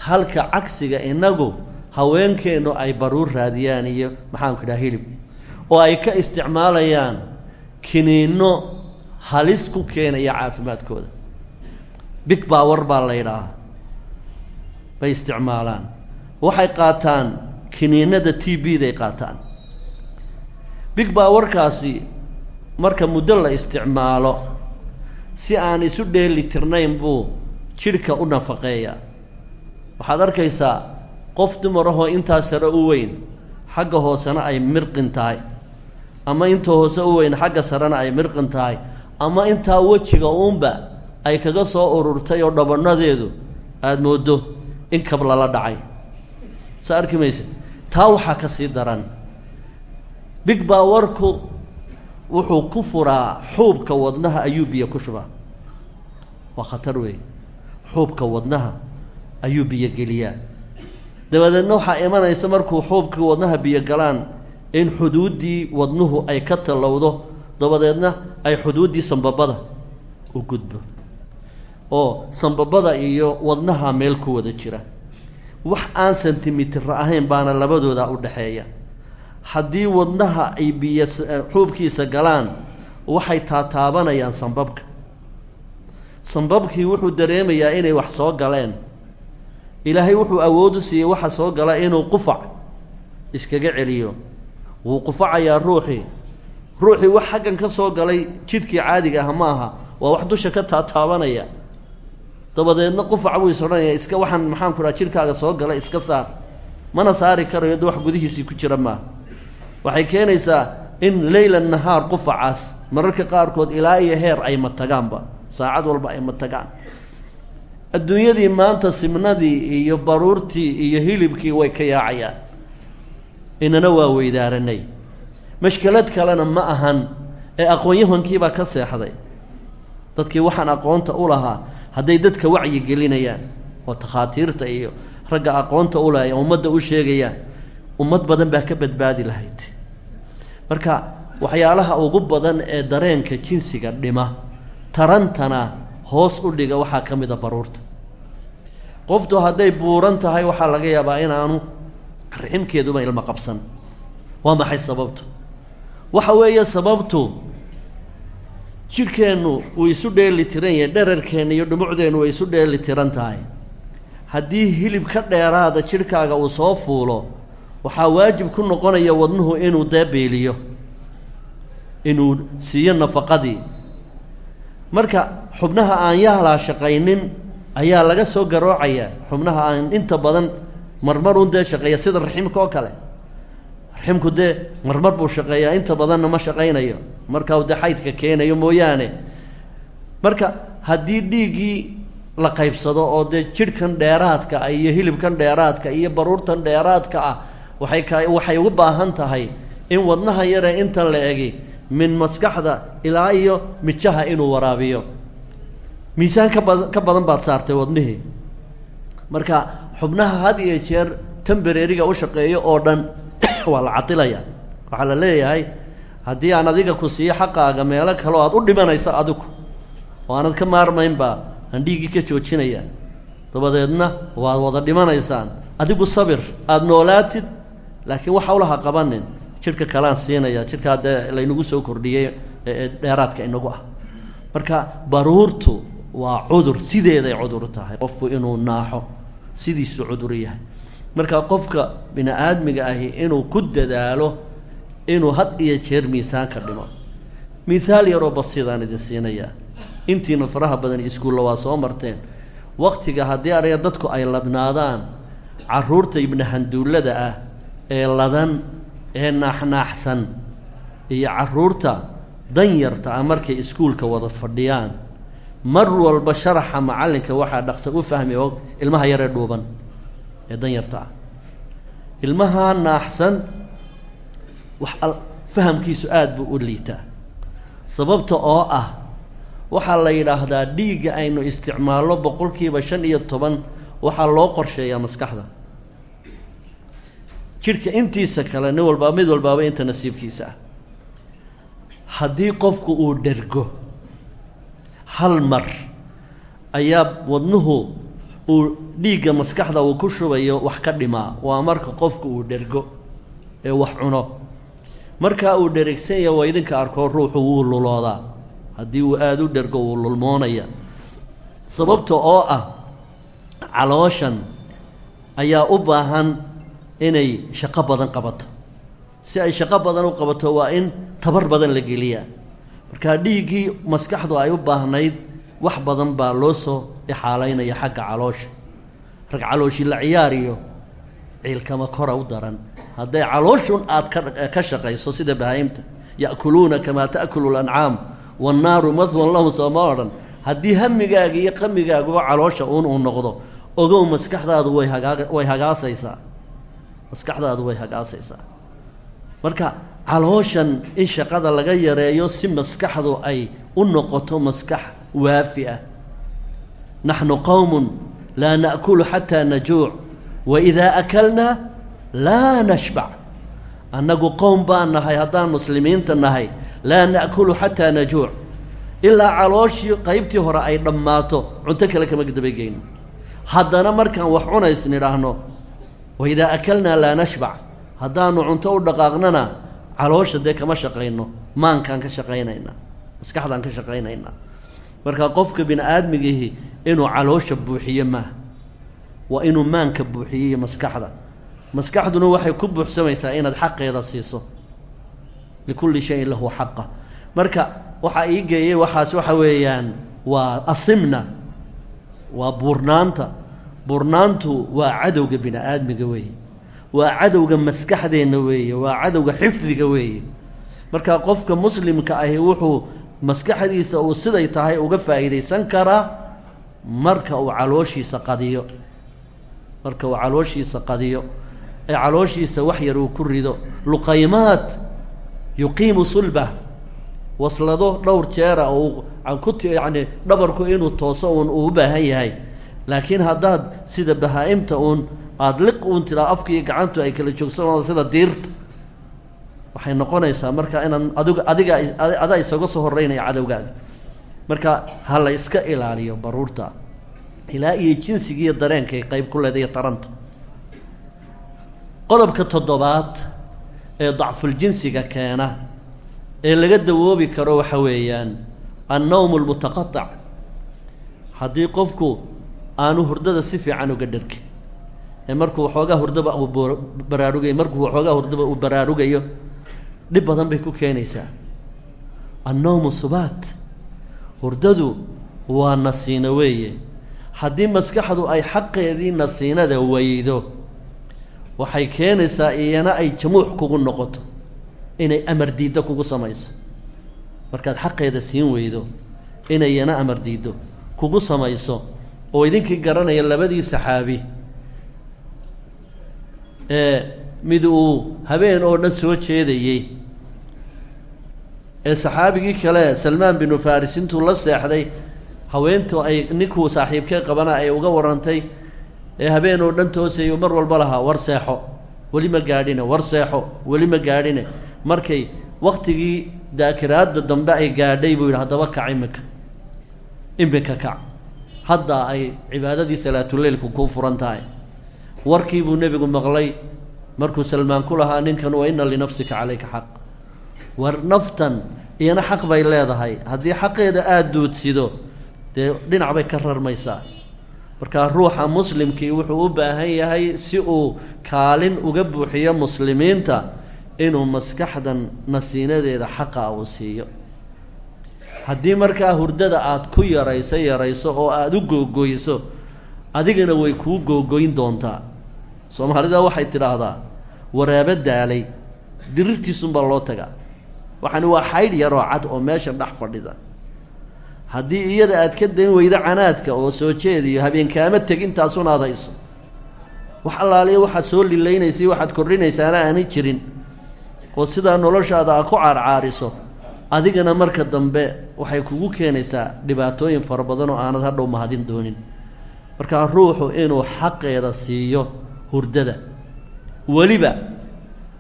Halka cagsiga innagu haweenkeennu ay baruur raadiyaan iyo maxaanku idhaha hilib oo ay ka isticmaalayaan kiniinno halis ku keenaya caafimaadkooda. Big bawar baa la ydhaahaa bay isticmaalaan. Waxay qaataan kiniinada t b day qaataan. Big bawarkaasi marka muddo la isticmaalo si aan isu dheeli tirnayn buu jidhka u nafaqeeyaa. Waxaad arkaysaa qof dumarahoo intaa sare u weyn xagga hoosena ay mirqin tahay. Ama inta hoose u weyn xagga sarena ay mirqin tahay. Ama intaa wejiga uunba ay kaga soo ururtay oo dhabanadeedu aada mooddo in kab lala dhacay. Soo arki maysid? Taa waxaa ka sii daran. Big bawarku wuxuu ku furaa xuubka wadnaha ayuu biyo ku shubaa. Waa khatar weey xuubka wadnaha ayuu biyo geliyaa dabadeedna waxaa imanaysa markuu xuubkii wadnaha biyo galaan in xuduuddii wadnuhu ay ka tallowdo dabadeedna ay xuduuddii sambabada u gudbo. Oo sambabada iyo wadnaha meel ku wada jira. Wax aan sentimitira ahayn baana labadooda u dhexeeya haddii wadnaha ay biyo xuubkiisa galaan waxay taataabanayaan sambabka. Sambabkii wuxuu dareemayaa inay wax soo galeen ilaahay wuxuu awood u siiyey waxa soo gala inuu qufac iskaga celiyo. Wuu qufacayaa ruuxii. Ruuxii wax xaggan ka soo galay jidhkii caadiga ah ma aha. Waa wax dusha ka taataabanaya dabadeedna qufac buu is odhanaya iska waxaan maxaanku dhaha jidhkaaga soo gala iska saar. Mana saari karayo de wax gudihiisii ku jira maaha waxay keenaysaa in leyla nahaar qufacaas mararka qaarkood ilaa iyo heer ay matagaanba saacad walba ay matagaan adduunyadii maanta simnadii iyo baruurtii iyo hilibkii way ka yaacayaan. Inana waa weydaaranay. Mashkelad kalena ma ahan ee aqoon-yahankiibaa ka seexday. Dadkii waxaan aqoonta u lahaa hadday dadka wacyi gelinayaan oo takhaatiirta iyo ragga aqoonta u lahay ummadda u sheegayaan ummad badan baa ka badbaadi lahayd. Marka waxyaalaha ugu badan ee dareenka jinsiga dhima tarantana hoos u dhiga waxaa ka mid a baruurta qoftu hadday buuran tahay waxaa laga yaabaa inaanu riximkeeduba ilmo qabsan. Waa maxay sababtu? Waxa weeye sababtu jidhkeennu wuu isu dheeli tiran yahay dherarkeenna iyo dhumucdeennu way isu dheeli tiran tahay. Haddii hilib ka dheeraada jidhkaaga uu soo fuulo waxaa waajib ku noqonaya wadnuhu inuu deebeeliyo inuu siiyo nafaqadii. Marka xubnaha aan yahlaa shaqaynin ayaa laga soo garoocayaa xubnaha aan inta badan marmar un dee shaqeeya sida raximka oo kale. Raximku dee marmar buu shaqeeyaa inta badanna ma shaqaynayo marka uu dee xaydka keenayo mooyaane. Marka haddii dhiiggii la qaybsado oo dee jidhkan dheeraadka ah iyo hilibkan dheeraadka iyo baruurtan dheeraadka ah waxay ka waxay ugu baahan tahay in wadnaha yaree intan la egi min maskaxda ilaa iyo mijaha inuu waraabiyo miisaan ka bad ka badan baad saartay wadnihii marka xubnaha had iyo jeer tembereriga u shaqeeyo oo dhan *coughs* waa la cadilaya waxaa la leeyahay haddii aan adiga ku siiyo xaqaaga meelo kaleo aad u dhimanayso adigu. Oo aanad ka maarmaynbaa aan dhiiggii ka joojinaya dabadeedna waad wada dhimanaysaan. Adigu sabir aada noolaatid laakiin waxa ulaha qabanin. Jidhka kalaan siinaya jidhkaa dee laynagu soo kordhiyey ee dheeraadka inagu ah. Marka baruurtu waa cudur sideeday cudur tahay. Qofku inuu naaxo sidiisu cudur yahay. Marka qofka bini aadmiga ahi inuu ku dadaalo inuu had iyo jeer miisaanka dhimo. Mithaal yaroo basiidaan idin siinayaa. Intiina faraha badan iskuulla waa soo marteen. Waktiga haddii aniga dadku ay ladnaadaan carruurta ibni handuullada ah ee ladan ee naaxnaaxsan iyo carruurta danyarta ah markay iskuulka wada fadhiyaan mar walba sharaxa macallinka waxaa dhaqsa u fahmi og ilmaha yaree dhuuban ee danyarta ah. Ilmaha naaxsan wax fahamkiisu aada buu u liitaa. Sababta oo ah waxaa la yidhaahdaa dhiigga aynu isticmaalno boqolkiiba shan iyo toban waxaa loo qorsheeyaa maskaxda. Jidhka intiisa kale nin walbaa mid walbaaba inta nasiibkiisa ah. Haddii qofku uu dhergo hal mar. Ayaa wadnuhu uu dhiigga maskaxda uu ku shubayo wax ka dhimaa waa marka qofku uu dhergo ee wax cuno. Markaa uu dheregsan yaha waa idinka arkoo ruuxu wuu luloodaa. Haddii uu aada u dhergo wuu lulmoonaya. Sababta oo ah calooshan ayaa u baahan inay shaqo badan qabato. Si ay shaqo badan u qabato waa in tabar badan la geliyaa markaa dhiiggii maskaxdu ay u baahnayd wax badan baa loo soo ixaalaynaya xagga caloosha. Rag calooshii la ciyaariyo ciilkama kora u daran. Hadday calooshun aad ka shaqayso sida bahaa'imta ya'kuluuna kamaa ta'kulu lancaam wannaaru mahwan lahum sooma odhan. Haddii hamigaaga iyo qamigaaguba caloosha uun uu noqdo ogow maskaxdaadu way hagaa way hagaasaysaa. Maskaxdaadu way hagaasaysaa. Marka calooshan in shaqada laga yareeyo si maskaxdu ay u noqoto maskax waafi ah. Naxnu qowmun laa na'kulu xataa najuuc wa idaa akalnaa laa nashbac. Annagu qowm baan nahay haddaan muslimiinta nahay laa na'kulu xataa najuuc. Ilaa calooshii qaybtii hore ay dhammaato cunto kale kama dabageyno haddana markaan wax cunays nidhaahno wa idaa akalnaa laa nashbac. Haddaanu cunto u dhaqaaqnana caloosha dee kama shaqayno maankaan ka shaqaynaynaa maskaxdaan ka shaqaynaynaa marka qofka bini aadmigihi inuu caloosha buuxiyo maaha waa inuu maanka buuxiyo iyo maskaxda. Maskaxduna waxay ku buuxsamaysaa inaad xaqeeda siiso likulli shayin lahu xaqa. Marka waxaa ii geeyey waxaas waxa weeyaan waa asimna waa buurnaanta. Buurnaantu waa cadowga bini aadmiga weeye waa cadowga maskaxdeenna weeye waa cadowga xifdiga weeye. Marka qofka muslimka ahi wuxuu maskaxdiisa uu siday tahay uga faa'iidaysan karaa marka uu calooshiisa qadiyo. Marka uu calooshiisa qadiyo ee calooshiisa wax yar uu ku rido luqaymaad yuqiimu sulbah waslado dhowr jeera oo ku yacni dhabarku inuu tooso uun uu u baahan yahay. Laakiin haddaad sida bahaa-imta uun aada liq uun tiraa afka iyo gacantu ay kala joogsanoo sida diirta. Waxay noqonaysaa marka inaan adig adiga adaa isaga soo horeynaya cadowgaaga marka ha la iska ilaaliyo baruurta ilaa iyo jinsigiiyo dareenkay qeyb ku leedayo taranta. Qodobka toddobaad ee dacfuljinsiga keena ee laga dawoobi karo waxa weeyaan annowm almutaqatac haddii qofku aanu hurdada si fiican uga dharkin markuu waxoogaa hurdaba uu baraarugayo markuu waxoogaa hurdaba uu baraarugayo dhib badan bay ku keenaysaa. Annowmu subaat. Hurdadu waa nasiino weeye. Haddii maskaxdu ay xaqeedii nasiinada weydo waxay keenaysaa iyana ay jamuuc kugu noqoto inay amar diiddo kugu samayso. Markaad xaqeeda siin weydo inay iyana amar diiddo kugu samayso oo idinkii garanaya labadii saxaabi mid uu habeen oo dhan soo jeedayey. Ee saxaabigii kale salmaan binu faris intuu la seexday haweentu ay ninkuu saaxiibkee qabana ay uga warrantay ee habeen oo dhan toosayo mar walba lahaa war seexo. Weli ma gaadhine war seexo. Weli ma gaadhine. Markay waktigii daakiraadda dambe ay gaadhay buu yidhi haddaba kac iminka iminka kac. Haddaa ay cibaadadii salaatuleylku kuu furan tahay warkii buu nebigu maqlay markuu salmaan ku lahaa ninkan wa inna linafsika calayka xaq. War naftan iyana xaq bay leedahay. Haddii xaqeeda aada duudsido dee dhinac bay ka rarmaysaa. Markaa ruuxa muslimkii wuxuu u baahan yahay si uu kaalin uga buuxiyo muslimiinta inuu maskaxdan nasiinadeeda xaqa uu siiyo. Haddii markaa hurdada aada ku yarayso yarayso oo aada u googoyso adigana way kuu googoyn doontaa soomaalida waxay tidhaahdaa waraabo daalay dirirtiisunbaa loo tagaa. Waxaani waa xaydh yaroo cad oo meesha dhex fadhida. Haddii iyada aad ka dayn weydo canaadka oo soo jeediyo habeenkaama tegintaasun aad hayso. Wax allaaliya waxaad soo lilaynaysay waxaad kordhinaysaana aanay jirin. Oo sidaa noloshaada aad ku caarcaariso adigana marka dambe waxay kugu keenaysaa dhibaatooyin fara badan oo aanad hadhow mahadin doonin. Markaa ruuxu inuu xaqeeda siiyo hurdada. Weliba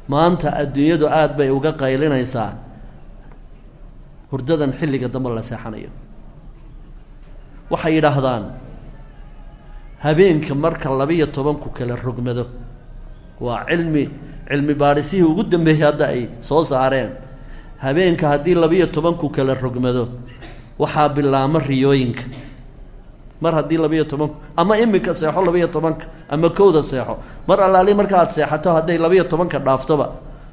maanta adduunyadu aada bay uga qaylinaysaa hurdadan xilliga dambe la seexanayo. Waxay yidhaahdaan habeenka marka labiyo tobanku kala rogmado waa cilmi cilmi baadhisihii ugu dambeeyey hadda ay soo saareen. Habeenka haddii labiyo tobanku kala rogmado waxaa bilaamo riyooyinka mar haddii labiyo tobanku ama iminka seexo labiyo tobanka ama kowda seexo. Mar allaali markaaad seexato hadday labiyo tobanka dhaaftoba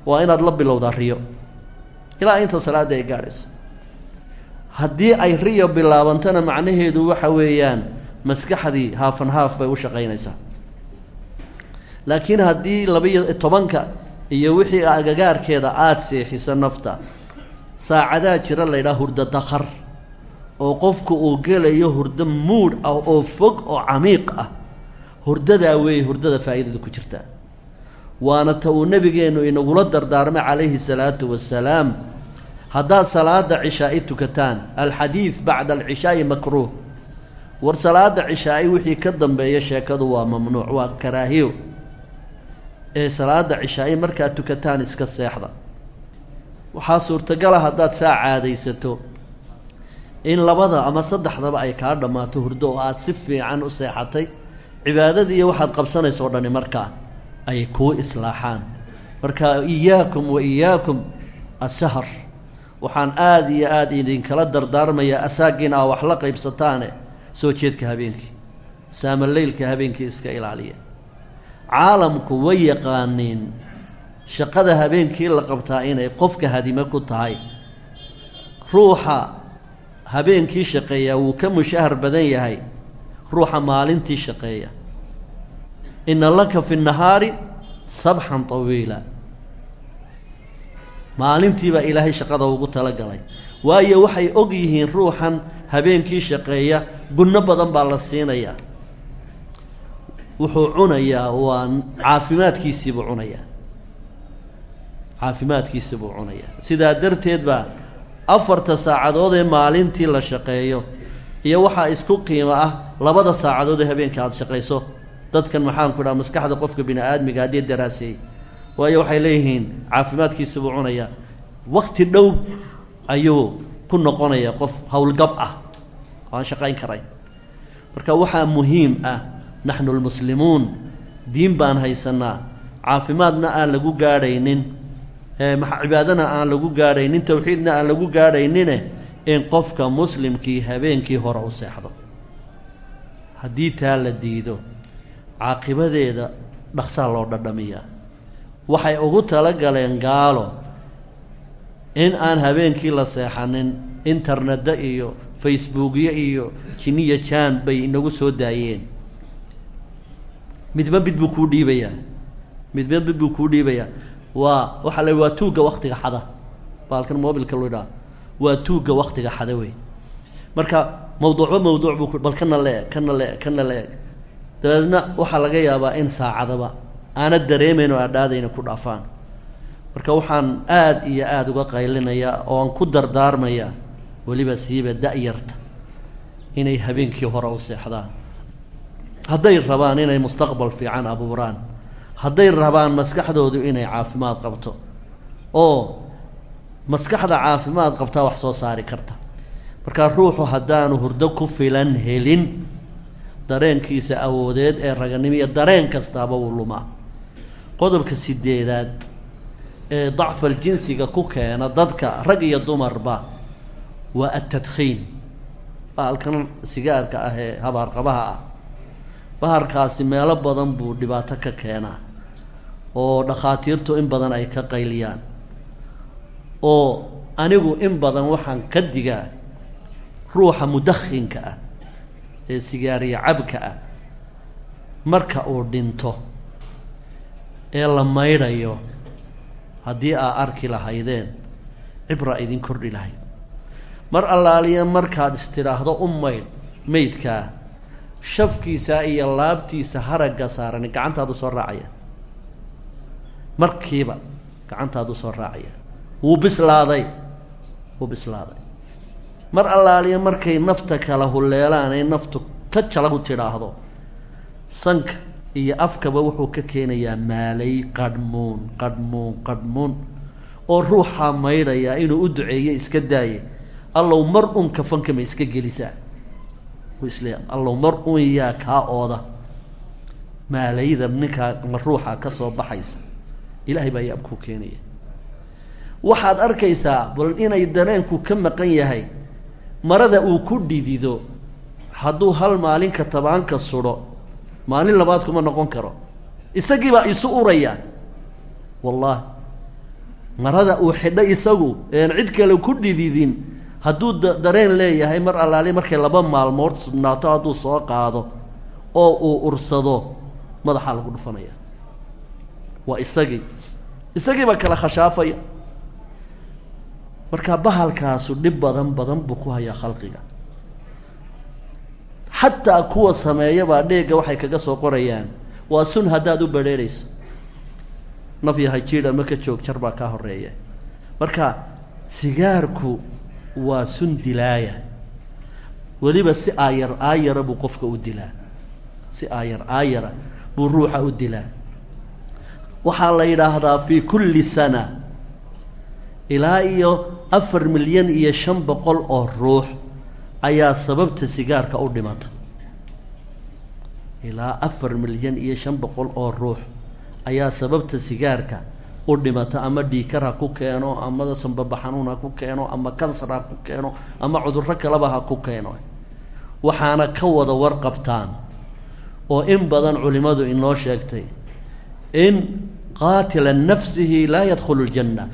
waa inaad la bilowdaa riyo. Ilaa inta salaadda ay gaadhayso. Haddii ay riyo bilaabantana macnaheedu waxa weeyaan maskaxdii haafan haaf bay u shaqaynaysaa. Laakiin haddii labiyo tobanka iyo wixii agagaarkeeda aada seexiso nafta saacadaa jira la ydhaha hurdo dakar oo qofku uu gelayo hurdo muudh ah oo fog oo camiiq ah. Hurdadaa weeye hurdada faa'iidada ku jirtaa waana ta uu nebigeennu inagula dardaarmay calayhi salaatu wasalaam haddaad salaada cishaa-i tukataan alxadiid bacda alcishaa'i makruuh. War salaada cishaa-i wixii ka dambeeya sheekadu waa mamnuuc waa karaahiyo. Ee salaada cishaa-i markaad tukataan iska seexda. Waxaa suurtagala haddaad saa caadaysato in labada ama saddexdaba ay kaa dhammaato hurdo oo aada si fiican u seexatay cibaadadii iyo waxaad qabsanaysa oo dhani markaa ay kuu islaaxaan. Marka iyaakum wa iyaakum asahar waxaan aada iyo aada idinkala dardaarmayaa asaagiin aa wax la qaybsataane soo jeedka habeenkii saamaleylka habeenkii iska ilaaliya caalamku way yaqaaniin shaqada habeenkii la qabtaa inay qofka hadime ku tahay. Ruuxa habeenkii shaqeeya wuu ka mushahar badan yahay. Ruuxa maalintii shaqeeya. Ina laka fi nnahaari sabxan tawiila. Maalintii baa ilaahay shaqada ugu talagalay. Waayo waxay og yihiin ruuxan habeenkii shaqeeya gunno badan baa la siinayaa. Wuxuu cunayaa waa caafimaadkiisiibuu cunayaa. Caafimaadkiisi buu cunayaa. Sidaa darteed baa afarta saacadood ee maalintii la shaqeeyo iyo waxaa isku qiimo ah labada saacadood ee habeenka aada shaqayso dadkan maxaanku dhaha maskaxda qofka bini aadmiga haddii daraaseeyey waayo waxay leeyihiin caafimaadkiisi buu cunayaa wakti dhow ayuu ku noqonayaa qof howlgab ah. Oo aan shaqayn karayn marka waxaa muhiim ah naxnu lmuslimuun diin baan haysanaa caafimaadna aan lagu gaadhaynin cibaadana aan lagu gaadhaynin towxiidna aan lagu gaadhaynine in qofka muslimkii habeenkii hore u seexdo. Haddii taa la diido caaqibadeeda dhaqsaa loo dhadhamiyaa. Waxay ugu talagaleen gaalo in aan habeenkii la seexanin interneta iyo facebookyo iyo jiniya jaan bay inagu soo daayeen. Midba mid buu kuu dhiibayaa. Midba mid buu kuu dhiibayaa waa waxaa la waa tuugga waktiga xada. Baalkan mobilka lo idhaha waa tuugga waktiga xada wey. Marka mawduucba mawduuc buu bal kana la eg kana la eg kana la eg dabeedna waxaa laga yaabaa in saacadaba aana dareemayn oo aadhaadayna ku dhaafaan. Marka waxaan aada iyo aada uga qaylinayaa oo aan ku dardaarmayaa weliba siiba da-yarta inay habeenkii hore u seexdaan. Hadday rabaan inay mustaqbal fiican abuuraan hadday rabaan maskaxdoodu inay caafimaad qabto oo maskaxda caafimaad qabtaa wax soo saari karta. Markaa ruuxu haddaanu hurdo ku filan helin dareenkiisa awoodeed ee raganimo iyo dareen kastaaba wuu lumaa. Qodobka sideedaad ee dacfal jinsiga ku keena dadka rag iyo dumarba waa atadkhiin bahalkan sigaarka ah ee habaarqabaha ah. Baharkaasi meelo badan buu dhibaato ka keenaa oo dhakhaatiirtu in badan ay ka qayliyaan oo anigu in badan waxaan ka digaa ruuxa mudakhinka ah ee sigaariya cabka ah marka uu dhinto ee la maydhayo haddii aa arki lahaydeen cibra idin kordhi lahayd. Mar allaaliya markaad istidhaahdo u maydh meydkaa shafkiisa iyo laabtiisa haragga saarani gacantaadu soo raacaya markiiba gacantaadu soo raacaya. Wuu bislaaday. Wuu bislaaday. Mar allaaliya markay nafta kala huleelaan ay naftu ka jalahu tidhaahdo sanka iyo afkaba wuxuu ka keenayaa maalay qadhmuun qadhmuun qadhmuun oo ruuxaa maydhayaa inuu u duceeyo iska daaye. Allow mar un kafanka ma iska gelisaa isle allow mar un yaa kaa ooda. Maalayda ninkaa ma ruuxaa ka soo baxaysa ilaahay baa yaab kuu keenaya. Waxaad arkaysaa bal inay dareenku ka maqan yahay marada uu ku dhidido hadduu hal maalinka tabaanka sudho maalin labaad kuma noqon karo. Isagii baa isu uraya. Wallaahi marada uu xidho isagu een cid kale ku dhididin hadduu da dareen leeyahay mar allaali markay laba maalmood sugnaato hadduu soo qaado oo uu ursado madaxaa lagu dhufanaya waa isagii isagii baa kala khashaafaya. Marka bahalkaasu dhib badan badan buu ku hayaa khalqiga. Xataa kuwa sameeyabaa dheegga waxay kaga soo qorayaan. Waa sun haddaad u badrheerhayso naf yahay jiidh ama ka joog jar baa kaa horreeya marka sigaarku waa sun dilaaya. Weliba si aayar aayara buu qofka u dilaa. Si aayar aayara buu ruuxa u dilaa waxaa la yidhaahdaa fii kulli sana. Ilaa iyo afar milyan iyo shan boqol oo ruux ayaa sababta sigaarka u dhimata. Ilaa afar milyan iyo shan boqol oo ruux ayaa sababta sigaarka u dhimata ama dhiikar ha ku keeno ama sanbaba xanuun ha ku keeno ama kansar ha ku keeno ama cudurro kaleba ha ku keeno. Waxaana ka wada warqabtaan oo in badan culimmadu inoo sheegtay in qaatila nafsihi laa yadkhulu ljanna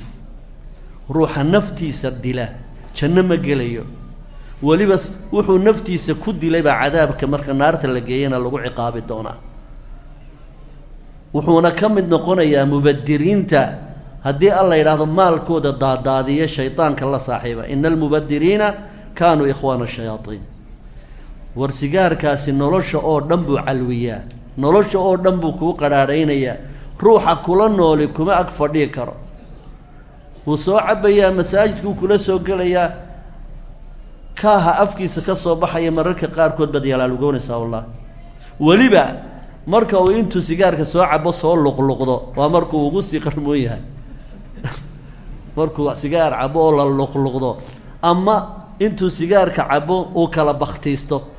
ruuxa naftiisa dila janno ma gelayo. Weliba wuxuu naftiisa ku dilay baa cadaabka marka naarta la geeyana lagu ciqaabi doonaa. Wuxuuna ka mid noqonayaa mubadiriinta. Haddii alla yidhaahdo maalkooda daadaadiya shaydaanka la saaxiiba ina almubadiriina kaanuu ikhwaana shayaaiin war sigaarkaasi nolosha oo dhan buu calwiyaa. Nolosha oo dhan buu kuu qadhaadhaynayaa ruuxa kula nooli kuma ag fadhii karo. Wuu soo cabbayaa masaajidkuu kula soo gelayaa. Kaaha afkiisa ka soo baxaya mararka qaarkood baad yalaalugoonaysaa wallahi weliba marka uu intuu sigaarka soo cabo soo luqluqdo waa markuu ugu sii qarmoon yahay. *laughs* Markuu sigaar cabo oo la luqluqdo ama intuu sigaarka cabo uu kala baktiisto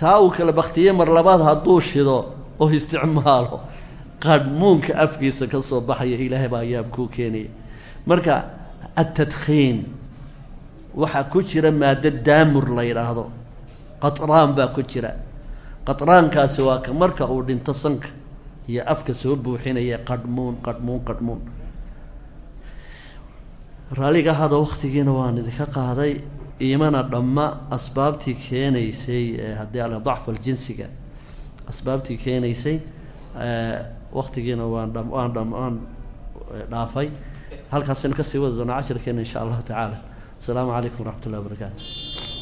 taa uu kala baktiye mar labaad hadduu shido oo isticmaalo qadhmuunka afkiisa ka soo baxaya ilaahay baa yaab kuu keenaya. Marka atadkhiin waxaa ku jira maaddo daamur la yidhaahdo qatraan baa ku jira. Qatraankaasi waa ka marka uu dhinto sanka iyo afka soo buuxinaya qadhmuun qadhmuun qadhmuun raalliga hada waktigiina waan idinka qaaday iimana dhamma asbaabtii keenaysay haddii ala dacfal jinsiga asbaabtii keenaysay waktigiina waan dha waan dha waan dhaafay. Halkaasaynu ka sii wadi doonaa cashirkeena insha allahu tacaala. Asalaamu calaykum waraxmat wabarakaatu